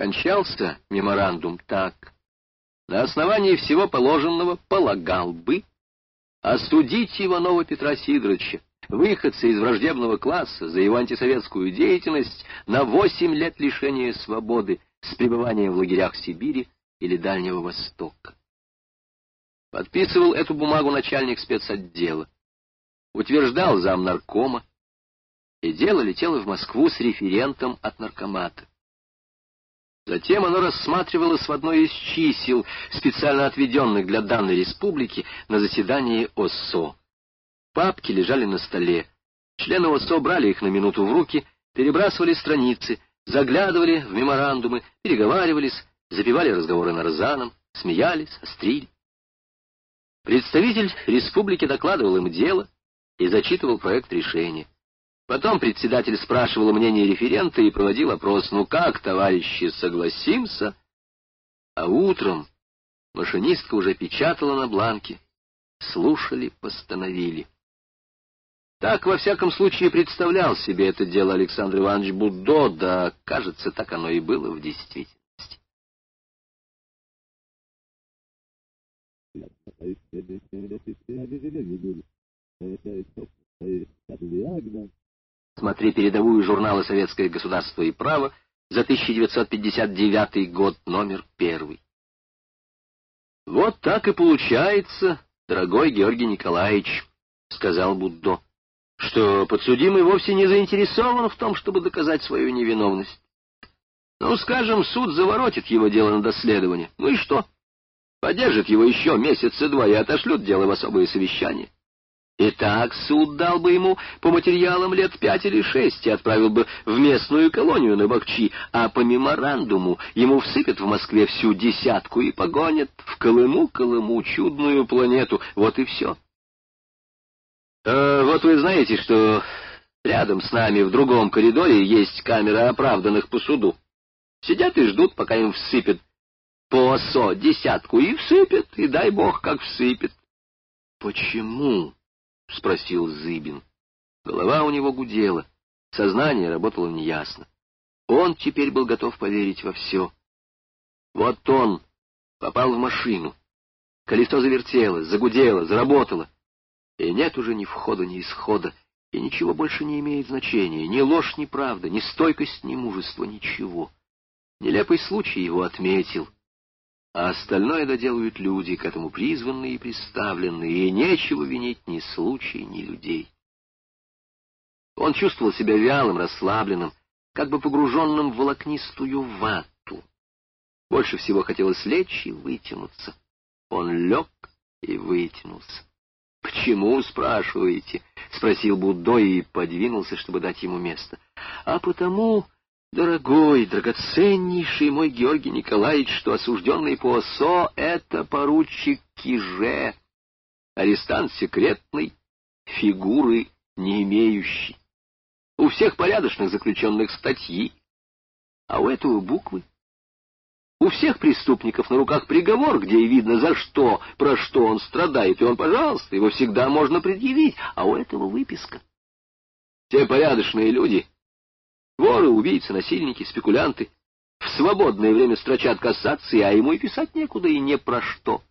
Кончался меморандум так. На основании всего положенного полагал бы осудить Иванова Петра Сидоровича, выходца из враждебного класса за его антисоветскую деятельность на восемь лет лишения свободы с пребыванием в лагерях Сибири или Дальнего Востока. Подписывал эту бумагу начальник спецотдела. Утверждал зам наркома, и дело летело в Москву с референтом от наркомата. Затем оно рассматривалось в одной из чисел, специально отведенных для данной республики, на заседании ОСО. Папки лежали на столе. Члены ОСО брали их на минуту в руки, перебрасывали страницы, заглядывали в меморандумы, переговаривались, запивали разговоры нарзаном, смеялись, острили. Представитель республики докладывал им дело и зачитывал проект решения. Потом председатель спрашивал мнение референта и проводил опрос. «Ну как, товарищи, согласимся?» А утром машинистка уже печатала на бланке. Слушали, постановили. Так, во всяком случае, представлял себе это дело Александр Иванович Буддо, да, кажется, так оно и было в действительности. Смотри передовую журнала «Советское государство и право» за 1959 год, номер первый. «Вот так и получается, дорогой Георгий Николаевич», — сказал Буддо, — «что подсудимый вовсе не заинтересован в том, чтобы доказать свою невиновность. Ну, скажем, суд заворотит его дело на доследование. Ну и что? Подержит его еще месяца два и отошлют дело в особое совещание. Итак, суд дал бы ему по материалам лет пять или шесть и отправил бы в местную колонию на Бакчи, а по меморандуму ему всыпят в Москве всю десятку и погонят в Колыму, Колыму, чудную планету. Вот и все. А, вот вы знаете, что рядом с нами в другом коридоре есть камера оправданных по суду. Сидят и ждут, пока им всыпят по ОСО десятку, и всыпят, и дай бог, как всыпят. Почему? — спросил Зыбин. Голова у него гудела, сознание работало неясно. Он теперь был готов поверить во все. Вот он попал в машину. Колесо завертелось, загудело, заработало. И нет уже ни входа, ни исхода, и ничего больше не имеет значения. Ни ложь, ни правда, ни стойкость, ни мужество, ничего. Нелепый случай его отметил — а остальное доделают люди, к этому призванные и приставленные, и нечего винить ни случай, ни людей. Он чувствовал себя вялым, расслабленным, как бы погруженным в волокнистую вату. Больше всего хотелось лечь и вытянуться. Он лег и вытянулся. — Почему, спрашиваете? — спросил Буддо и подвинулся, чтобы дать ему место. — А потому... Дорогой, драгоценнейший мой Георгий Николаевич, что осужденный по ОСО — это поручик Киже, арестант секретный, фигуры не имеющий. У всех порядочных заключенных статьи, а у этого буквы. У всех преступников на руках приговор, где и видно, за что, про что он страдает, и он, пожалуйста, его всегда можно предъявить, а у этого выписка. Те порядочные люди Воры, убийцы, насильники, спекулянты в свободное время строчат кассации, а ему и писать некуда и не про что.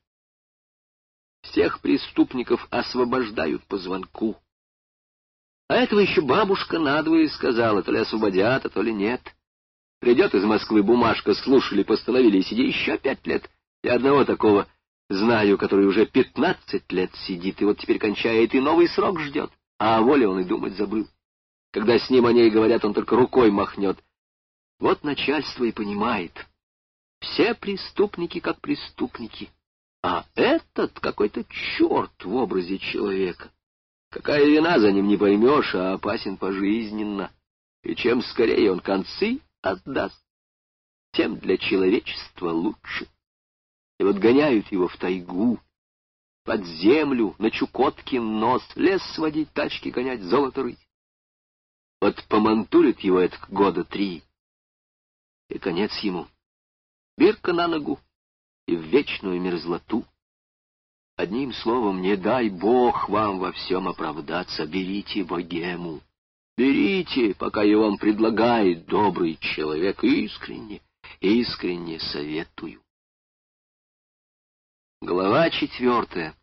Всех преступников освобождают по звонку. А этого еще бабушка надвое сказала, то ли освободят, а то ли нет. Придет из Москвы бумажка, слушали, постановили, сиди еще пять лет. Я одного такого знаю, который уже пятнадцать лет сидит, и вот теперь кончает, и новый срок ждет. А о воле он и думать забыл. Когда с ним о ней говорят, он только рукой махнет. Вот начальство и понимает. Все преступники как преступники, а этот какой-то черт в образе человека. Какая вина за ним не поймешь, а опасен пожизненно. И чем скорее он концы отдаст, тем для человечества лучше. И вот гоняют его в тайгу, под землю, на Чукоткин нос, лес сводить, тачки гонять, золото рыть. Вот помантурит его это года три, и конец ему. Бирка на ногу и в вечную мерзлоту. Одним словом, не дай Бог вам во всем оправдаться, берите богему. Берите, пока я вам предлагает добрый человек искренне, искренне советую. Глава четвертая.